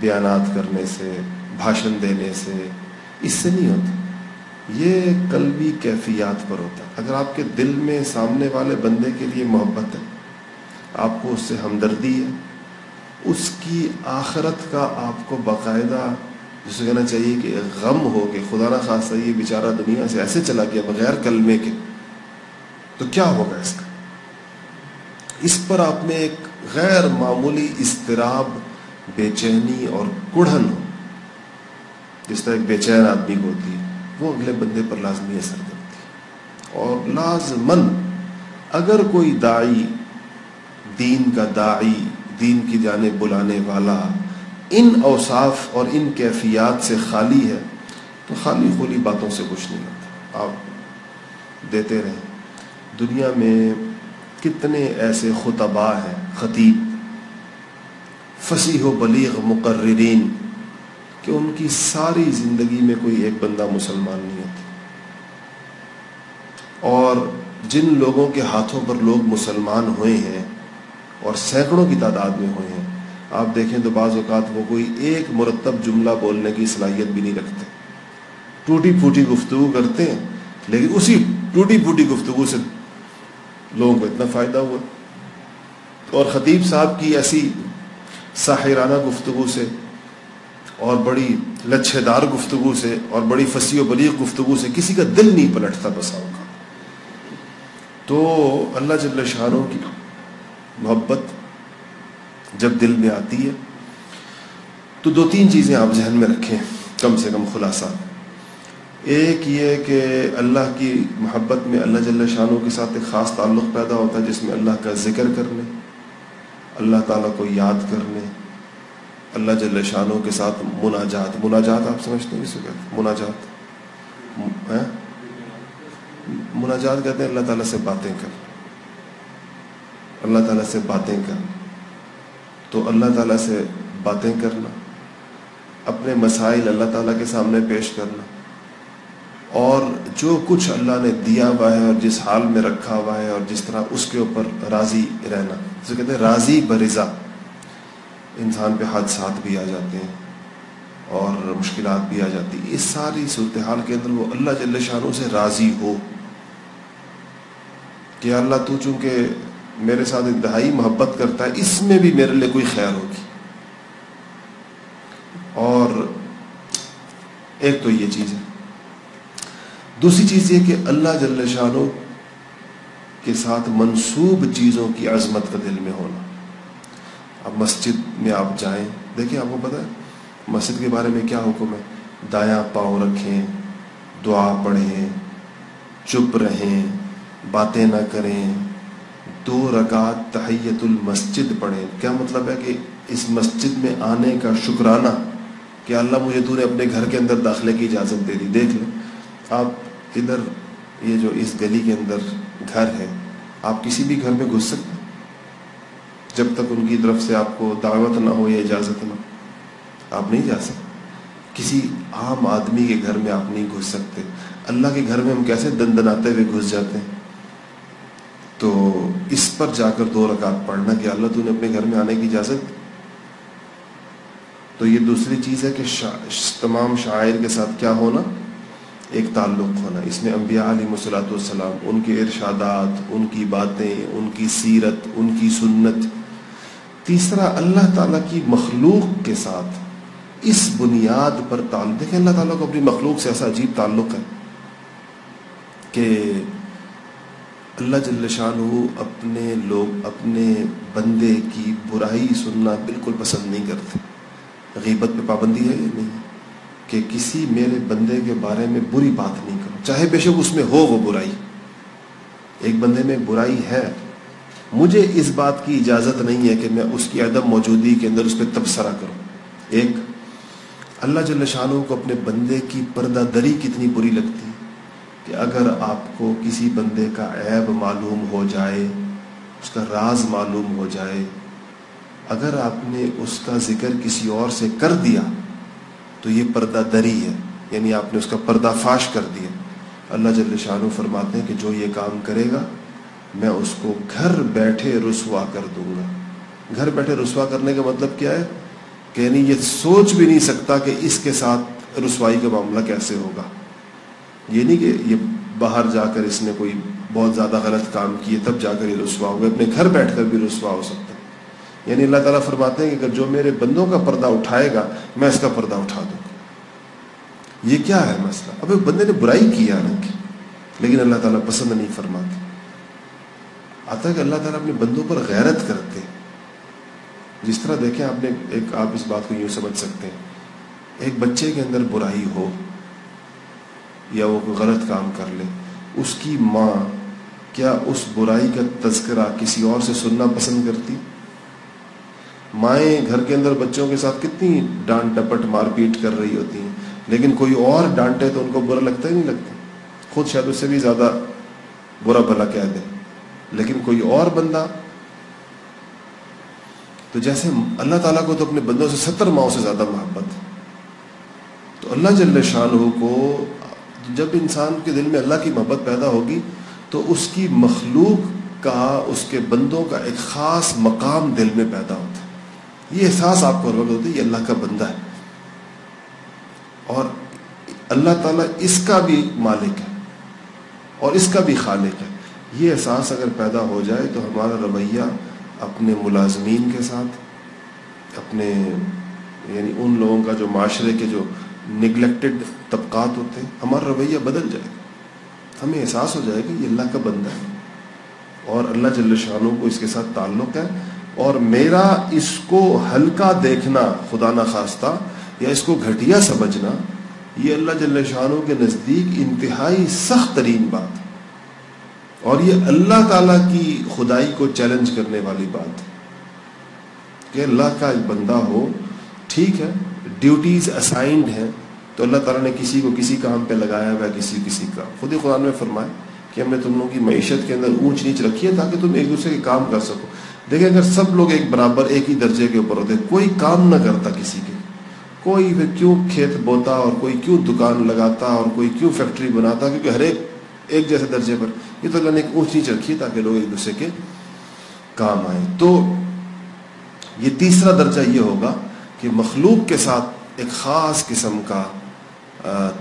بیانات کرنے سے، بھاشن دینے سے، اس سے نہیں ہوتا۔ یہ قلبی کیفیات پر ہوتا ہے۔ اگر آپ کے دل میں سامنے والے بندے کے لیے محبت ہے، آپ کو اس سے ہمدردی ہے، اس کی آخرت کا آپ کو باقاعدہ جسے کہنا چاہیے کہ غم ہو کہ خدا نہ خاصہ یہ بیچارہ دنیا سے ایسے چلا گیا بغیر کلمے کے، تو کیا ہوگا اس کا؟ اس پر آپ میں ایک غیر معمولی اضطراب، بے چینی اور کڑھن ہو۔ جس طرح ایک بے چین آدمی کو ہوتی ہے، وہ اگلے بندے پر لازمی اثر کرتی ہے۔ اور لازمن اگر کوئی دائی دین کا داعی، دین کی جانب بلانے والا ان اوصاف اور ان کیفیات سے خالی ہے، تو خالی خولی باتوں سے کچھ نہیں ہوتا۔ آپ دیتے رہیں، دنیا میں کتنے ایسے خطبہ ہیں خطیب، فصیح و بلیغ مقررین، کہ ان کی ساری زندگی میں کوئی ایک بندہ مسلمان نہیں ہوتا۔ اور جن لوگوں کے ہاتھوں پر لوگ مسلمان ہوئے ہیں اور سینکڑوں کی تعداد میں ہوئے ہیں، آپ دیکھیں تو بعض اوقات وہ کوئی ایک مرتب جملہ بولنے کی صلاحیت بھی نہیں رکھتے۔ ٹوٹی پھوٹی گفتگو کرتے ہیں، لیکن اسی ٹوٹی پھوٹی گفتگو سے لوگوں کو اتنا فائدہ ہوا۔ اور خطیب صاحب کی ایسی ساحرانہ گفتگو سے اور بڑی لچھے دار گفتگو سے اور بڑی فصیح و بلیغ گفتگو سے کسی کا دل نہیں پلٹتا بساؤ کا تو اللہ جل شاہوں کی محبت جب دل میں آتی ہے، تو دو تین چیزیں آپ ذہن میں رکھیں، کم سے کم خلاصہ۔ ایک یہ کہ اللہ کی محبت میں اللہ جل شاہوں کے ساتھ ایک خاص تعلق پیدا ہوتا ہے، جس میں اللہ کا ذکر کرنے اللہ تعالیٰ کو یاد کرنے، اللہ جل شاہوں کے ساتھ مناجات مناجات آپ سمجھتے ہیں کس کو مناجات۔ مناجات کہتے ہیں اللہ تعالیٰ سے باتیں کر۔ اللہ تعالیٰ سے باتیں کرنا تو اللہ تعالیٰ سے باتیں کرنا، اپنے مسائل اللہ تعالیٰ کے سامنے پیش کرنا۔ اور جو کچھ اللہ نے دیا ہوا ہے اور جس حال میں رکھا ہوا ہے اور جس طرح اس کے اوپر راضی رہنا۔ جسے کہتے ہیں راضی برضا۔ انسان پہ حادثات بھی آ جاتے ہیں اور مشکلات بھی آ جاتی اس ساری صورتحال کے اندر وہ اللہ جل شاہوں سے راضی ہو۔ کہ اللہ تو چونکہ میرے ساتھ انتہائی محبت کرتا ہے، اس میں بھی میرے لیے کوئی خیر ہوگی۔ اور ایک تو یہ چیز ہے۔ دوسری چیز یہ کہ اللہ جل شاہ کے ساتھ منسوب چیزوں کی عظمت کا دل میں ہونا۔ اب مسجد میں آپ جائیں، دیکھیں آپ کو پتا ہے، مسجد کے بارے میں کیا حکم ہے؟ دایاں پاؤں رکھیں، دعا پڑھیں، چپ رہیں، باتیں نہ کریں، دو رکعت تحیت المسجد پڑھیں۔ کیا مطلب ہے کہ اس مسجد میں آنے کا شکرانہ کہ اللہ مجھے تو نے اپنے گھر کے اندر داخلے کی اجازت دے دی؟ دیکھ لیں، آپ ادھر یہ جو اس گلی کے اندر گھر ہے، آپ کسی بھی گھر میں گھس سکتے جب تک ان کی طرف سے آپ کو دعوت نہ ہو یا اجازت نہ آپ نہیں جا سکتے۔ کسی عام آدمی کے گھر میں آپ نہیں گھس سکتے۔ اللہ کے گھر میں ہم کیسے دن دناتے ہوئے گھس جاتے ہیں؟ تو اس پر جا کر دو رکعت پڑھنا کہ اللہ تو نے اپنے گھر میں آنے کی اجازت تو یہ دوسری چیز ہے کہ تمام شاعر کے ساتھ کیا ہونا؟ ایک تعلق ہونا۔ اس میں انبیاء علیہ مسلاۃ والسلام، ان کے ارشادات، ان کی باتیں، ان کی سیرت، ان کی سنت۔ تیسرا، اللہ تعالیٰ کی مخلوق کے ساتھ اس بنیاد پر تعلق۔ دیکھیں، اللہ تعالیٰ کو اپنی مخلوق سے ایسا عجیب تعلق ہے کہ اللہ جل شاہ اپنے لوگ، اپنے بندے کی برائی سننا بالکل پسند نہیں کرتے۔ غیبت پہ پابندی ہے یا نہیں؟ کہ کسی میرے بندے کے بارے میں بری بات نہیں کرو۔ چاہے بے شک اس میں ہو وہ برائی۔ ایک بندے میں برائی ہے۔ مجھے اس بات کی اجازت نہیں ہے کہ میں اس کی عدم موجودگی کے اندر اس پہ تبصرہ کروں۔ ایک، اللہ جل شاہ کو اپنے بندے کی پردہ دری کتنی بری لگتی کہ اگر آپ کو کسی بندے کا عیب معلوم ہو جائے، اس کا راز معلوم ہو جائے، اگر آپ نے اس کا ذکر کسی اور سے کر دیا تو یہ پردہ دری ہے۔ یعنی آپ نے اس کا پردہ فاش کر دیا۔ اللہ جل شاہ فرماتے ہیں کہ جو یہ کام کرے گا، میں اس کو گھر بیٹھے رسوا کر دوں گا۔ گھر بیٹھے رسوا کرنے کا مطلب کیا ہے؟ کہ یعنی یہ سوچ بھی نہیں سکتا کہ اس کے ساتھ رسوائی کا معاملہ کیسے ہوگا۔ یہ نہیں کہ یہ باہر جا کر اس نے کوئی بہت زیادہ غلط کام کیے، تب جا کر یہ رسوا ہوگا اپنے گھر بیٹھ کر بھی رسوا ہو سکتا ہے۔ یعنی اللہ تعالیٰ فرماتے ہیں کہ اگر جو میرے بندوں کا پردہ اٹھائے گا، میں اس کا پردہ اٹھا دوں۔ گا یہ کیا ہے مسئلہ؟ اب ایک بندے نے برائی کی حالانکہ لیکن اللہ تعالیٰ پسند نہیں فرماتے۔ آتا ہے کہ اللہ تعالیٰ اپنے بندوں پر غیرت کرتے جس طرح دیکھیں آپ نے ایک، آپ اس بات کو یوں سمجھ سکتے ہیں۔ ایک بچے کے اندر برائی ہو یا وہ کوئی غلط کام کر لے، اس کی ماں کیا اس برائی کا تذکرہ کسی اور سے سننا پسند کرتی؟ مائیں گھر کے اندر بچوں کے ساتھ کتنی ڈانٹ ڈپٹ مار پیٹ کر رہی ہوتی ہیں، لیکن کوئی اور ڈانٹے تو ان کو برا لگتا ہی نہیں لگتا۔ خود شاید اس سے بھی زیادہ برا بھلا کہہ دے لیکن کوئی اور بندہ، تو جیسے اللہ تعالیٰ کو تو اپنے بندوں سے ستر ماؤں سے زیادہ محبت تو اللہ جل شاہ کو جب انسان کے دل میں اللہ کی محبت پیدا ہوگی، تو اس کی مخلوق کا، اس کے بندوں کا ایک خاص مقام دل میں پیدا ہوتا ہے۔ یہ احساس آپ کو ہوتا ہے، یہ اللہ کا بندہ ہے۔ اور اللہ تعالیٰ اس کا بھی مالک ہے اور اس کا بھی خالق ہے۔ یہ احساس اگر پیدا ہو جائے تو ہمارا رویہ اپنے ملازمین کے ساتھ، اپنے یعنی ان لوگوں کا جو معاشرے کے جو نگلیکٹڈ طبقات ہوتے ہیں، ہمارا رویہ بدل جائے۔ گا ہمیں احساس ہو جائے گا یہ اللہ کا بندہ ہے اور اللہ جل شاہوں کو اس کے ساتھ تعلق ہے۔ اور میرا اس کو ہلکا دیکھنا خدا نخواستہ یا اس کو گھٹیا سمجھنا، یہ اللہ جل شاہوں کے نزدیک انتہائی سخت ترین بات۔ اور یہ اللہ تعالیٰ کی خدائی کو چیلنج کرنے والی بات۔ کہ اللہ کا ایک بندہ ہو، ٹھیک ہے ڈیوٹیز اسائنڈ ہیں، تو اللہ تعالیٰ نے کسی کو کسی کام پہ لگایا ہوا ہے، کسی کسی کا۔ خود ہی قرآن میں فرمائے کہ ہم نے تم لوگوں کی معیشت کے اندر اونچ نیچ رکھی ہے تاکہ تم ایک دوسرے کے کام کر سکو۔ دیکھیں، اگر سب لوگ ایک برابر، ایک ہی درجے کے اوپر ہوتے، کوئی کام نہ کرتا کسی کے۔ کوئی پھر کیوں کھیت بوتا اور کوئی کیوں دکان لگاتا اور کوئی کیوں فیکٹری بناتا؟ کیونکہ ہر ایک ایک جیسے درجے پر۔ یہ تو اللہ نے ایک اونچ نیچ رکھی تاکہ لوگ ایک دوسرے کے کام آئیں۔ تو یہ تیسرا درجہ یہ ہوگا کہ مخلوق کے ساتھ ایک خاص قسم کا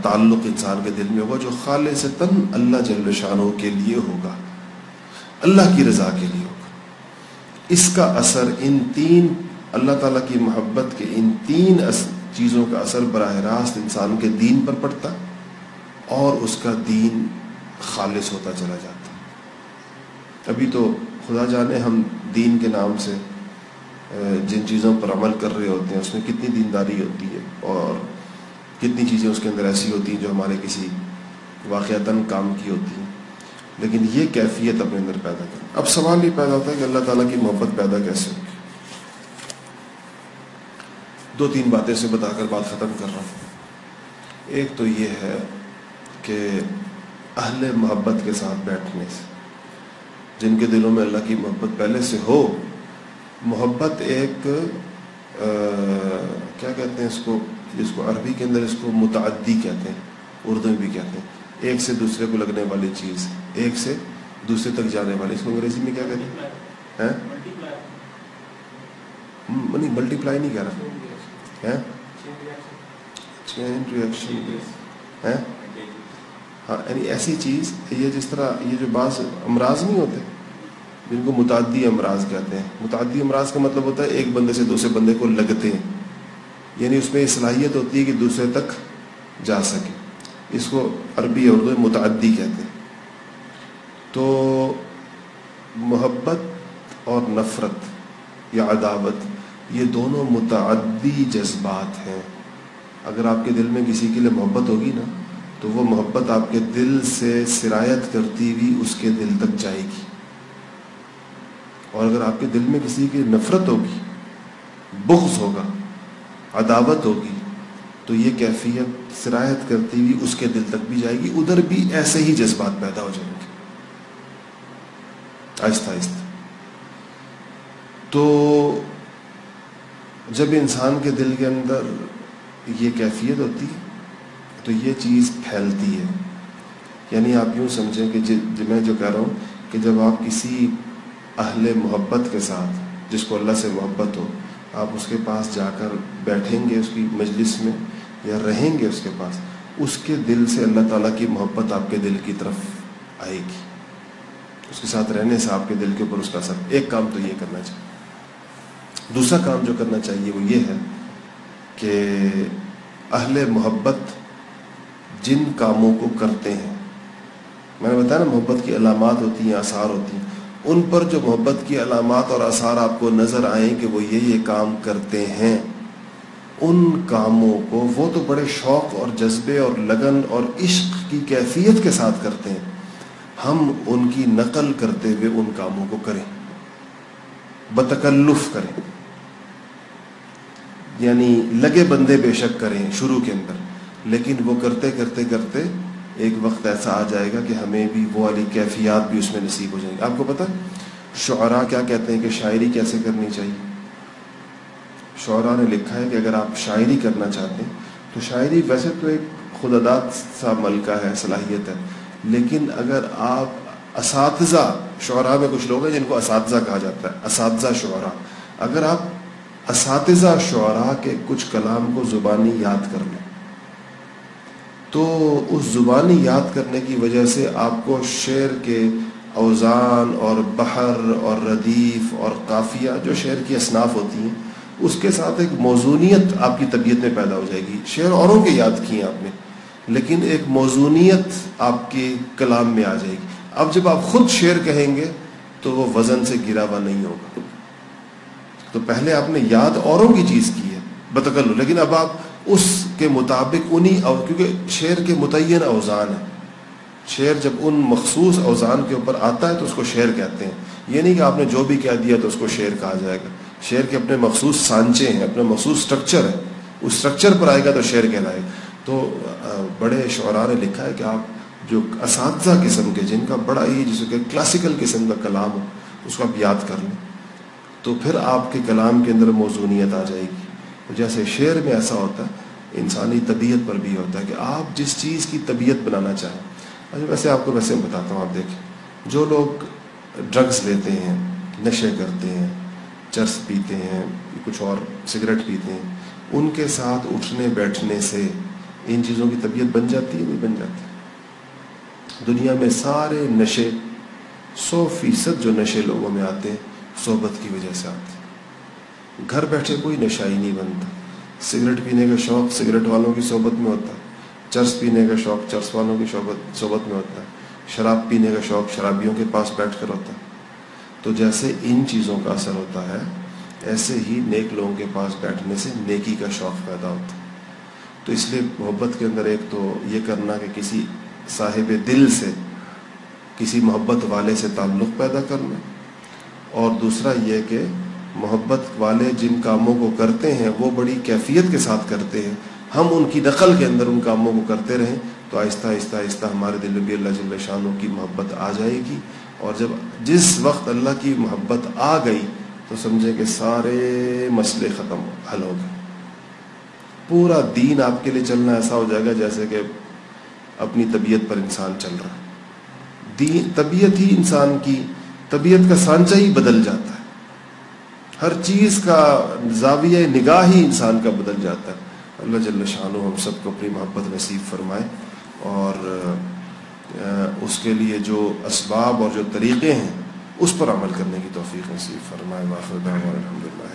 تعلق انسان کے دل میں ہوگا، جو خالص سے تن اللہ جل شانوں کے لیے ہوگا۔ اللہ کی رضا کے لیے۔ اس کا اثر ان تین اللہ تعالیٰ کی محبت کے ان تین چیزوں کا اثر براہ راست انسان کے دین پر پڑتا اور اس کا دین خالص ہوتا چلا جاتا۔ ابھی تو خدا جانے ہم دین کے نام سے جن چیزوں پر عمل کر رہے ہوتے ہیں، اس میں کتنی دینداری ہوتی ہے اور کتنی چیزیں اس کے اندر ایسی ہوتی ہیں جو ہمارے کسی واقعتاً کام کی ہوتی ہیں۔ لیکن یہ کیفیت اپنے اندر پیدا کر اب سوال یہ پیدا ہوتا ہے کہ اللہ تعالیٰ کی محبت پیدا کیسے ہوگی دو تین باتیں سے بتا کر بات ختم کر رہا ہوں۔ ایک تو یہ ہے کہ اہل محبت کے ساتھ بیٹھنے سے، جن کے دلوں میں اللہ کی محبت پہلے سے ہو، محبت ایک کیا کہتے ہیں اس کو، جس کو عربی کے اندر اس کو متعدی کہتے ہیں، اردو میں بھی کہتے ہیں۔ ایک سے دوسرے کو لگنے والی چیز، ایک سے دوسرے تک جانے والی، اس کو انگریزی میں کیا کہتے ہیں؟ نہیں ملٹی پلائی نہیں کہہ رہا۔ چین ریئیکشن ہاں یعنی ایسی چیز، یہ جس طرح، یہ جو بعض امراض نہیں ہوتے، جن کو متعدی امراض کہتے ہیں۔ متعدی امراض کا مطلب ہوتا ہے ایک بندے سے دوسرے بندے کو لگتے ہیں۔ یعنی اس میں صلاحیت ہوتی ہے کہ دوسرے تک جا سکے۔ اس کو عربی اردو متعدی کہتے ہیں۔ تو محبت اور نفرت یا عداوت، یہ دونوں متعدی جذبات ہیں۔ اگر آپ کے دل میں کسی کے لیے محبت ہوگی نا، تو وہ محبت آپ کے دل سے سرایت کرتی ہوئی اس کے دل تک جائے گی۔ اور اگر آپ کے دل میں کسی کی نفرت ہوگی، بغض ہوگا، عداوت ہوگی تو یہ کیفیت سرایت کرتی ہوئی اس کے دل تک بھی جائے گی، ادھر بھی ایسے ہی جذبات پیدا ہو جائیں گے۔ آہستہ آہستہ۔ تو جب انسان کے دل کے اندر یہ کیفیت ہوتی، تو یہ چیز پھیلتی ہے۔ یعنی آپ یوں سمجھیں کہ جی، جی میں جو کہہ رہا ہوں کہ جب آپ کسی اہل محبت کے ساتھ، جس کو اللہ سے محبت ہو، آپ اس کے پاس جا کر بیٹھیں گے اس کی مجلس میں یا رہیں گے اس کے پاس، اس کے دل سے اللہ تعالیٰ کی محبت آپ کے دل کی طرف آئے گی۔ اس کے ساتھ رہنے سے آپ کے دل کے اوپر اس کا اثر۔ ایک کام تو یہ کرنا چاہیے۔ دوسرا کام جو کرنا چاہیے وہ یہ ہے کہ اہل محبت جن کاموں کو کرتے ہیں، میں نے بتایا نا، محبت کی علامات ہوتی ہیں، آثار ہوتی ہیں۔ ان پر جو محبت کی علامات اور آثار آپ کو نظر آئیں کہ وہ یہ یہ کام کرتے ہیں۔ ان کاموں کو وہ تو بڑے شوق اور جذبے اور لگن اور عشق کی کیفیت کے ساتھ کرتے ہیں۔ ہم ان کی نقل کرتے ہوئے ان کاموں کو کریں۔ بتکلف کریں۔ یعنی لگے بندے بے شک کریں شروع کے اندر۔ لیکن وہ کرتے کرتے کرتے ایک وقت ایسا آ جائے گا کہ ہمیں بھی وہ والی کیفیات بھی اس میں نصیب ہو جائیں گی۔ آپ کو پتہ شعراء کیا کہتے ہیں کہ شاعری کیسے کرنی چاہیے؟ شعراء نے لکھا ہے کہ اگر آپ شاعری کرنا چاہتے ہیں، تو شاعری ویسے تو ایک خدادات سا ملکہ ہے، صلاحیت ہے، لیکن اگر آپ اساتذہ، شعراء میں کچھ لوگ ہیں جن کو اساتذہ کہا جاتا ہے، اساتذہ شعراء، اگر آپ اساتذہ شعراء کے کچھ کلام کو زبانی یاد کر لیں، تو اس زبانی یاد کرنے کی وجہ سے آپ کو شعر کے اوزان اور بحر اور ردیف اور قافیہ جو شعر کی اصناف ہوتی ہیں اس کے ساتھ ایک موزونیت آپ کی طبیعت میں پیدا ہو جائے گی۔ شعر اوروں کے یاد کیے آپ نے، لیکن ایک موزونیت آپ کے کلام میں آ جائے گی۔ اب جب آپ خود شعر کہیں گے تو وہ وزن سے گرا ہوا نہیں ہوگا۔ تو پہلے آپ نے یاد اوروں کی چیز کی ہے بتکلو لیکن اب آپ اس کے مطابق انہی کیونکہ شعر کے متعین اوزان ہیں۔ شعر جب ان مخصوص اوزان کے اوپر آتا ہے تو اس کو شعر کہتے ہیں۔ یہ نہیں کہ آپ نے جو بھی کہہ دیا تو اس کو شعر کہا جائے گا۔ شعر کے اپنے مخصوص سانچے ہیں اپنے مخصوص سٹرکچر ہے۔ اس سٹرکچر پر آئے گا تو شعر کہلائے۔ گا تو بڑے شعراء نے لکھا ہے کہ آپ جو اساتذہ قسم کے، جن کا بڑا ہی جسے کہ کلاسیکل قسم کا کلام ہو، اس کو آپ یاد کر لیں۔ تو پھر آپ کے کلام کے اندر موضوعیت آ جائے گی۔ جیسے شعر میں ایسا ہوتا ہے، انسانی طبیعت پر بھی ہوتا ہے کہ آپ جس چیز کی طبیعت بنانا چاہیں۔ اچھا ویسے آپ کو ویسے بتاتا ہوں، آپ دیکھیں۔ جو لوگ ڈرگس لیتے ہیں، نشے کرتے ہیں چرس پیتے ہیں، کچھ اور سگریٹ پیتے ہیں، ان کے ساتھ اٹھنے بیٹھنے سے ان چیزوں کی طبیعت بن جاتی ہے نہیں بن جاتی؟ دنیا میں سارے نشے، سو فیصد جو نشے لوگوں میں آتے ہیں، صحبت کی وجہ سے آتے ہیں۔ گھر بیٹھے کوئی نشائی نہیں بنتا۔ سگریٹ پینے کا شوق سگریٹ والوں کی صحبت میں ہوتا ہے چرس پینے کا شوق چرس والوں کی صحبت صحبت میں ہوتا۔ ہے شراب پینے کا شوق شرابیوں کے پاس بیٹھ کر ہوتا۔ ہے تو جیسے ان چیزوں کا اثر ہوتا ہے، ایسے ہی نیک لوگوں کے پاس بیٹھنے سے نیکی کا شوق پیدا ہوتا ہے۔ تو اس لیے محبت کے اندر ایک تو یہ کرنا کہ کسی صاحب دل سے، کسی محبت والے سے تعلق پیدا کرنا۔ اور دوسرا یہ کہ محبت والے جن کاموں کو کرتے ہیں، وہ بڑی کیفیت کے ساتھ کرتے ہیں۔ ہم ان کی نقل کے اندر ان کاموں کو کرتے رہیں تو آہستہ آہستہ آہستہ ہمارے دل میں بھی اللہ جل شانوں کی محبت آ جائے گی۔ اور جب جس وقت اللہ کی محبت آ گئی تو سمجھیں کہ سارے مسئلے ختم حل ہو گئے۔ پورا دین آپ کے لیے چلنا ایسا ہو جائے گا جیسے کہ اپنی طبیعت پر انسان چل رہا ہے۔ دین، طبیعت ہی انسان کی، طبیعت کا سانچہ ہی بدل جاتا ہے۔ ہر چیز کا زاویہ نگاہ ہی انسان کا بدل جاتا ہے۔ اللہ جل شاہ ہم سب کو اپنی محبت نصیب فرمائے اور اس کے لیے جو اسباب اور جو طریقے ہیں، اس پر عمل کرنے کی توفیق نصیب فرمائے۔ واخر الحمد للہ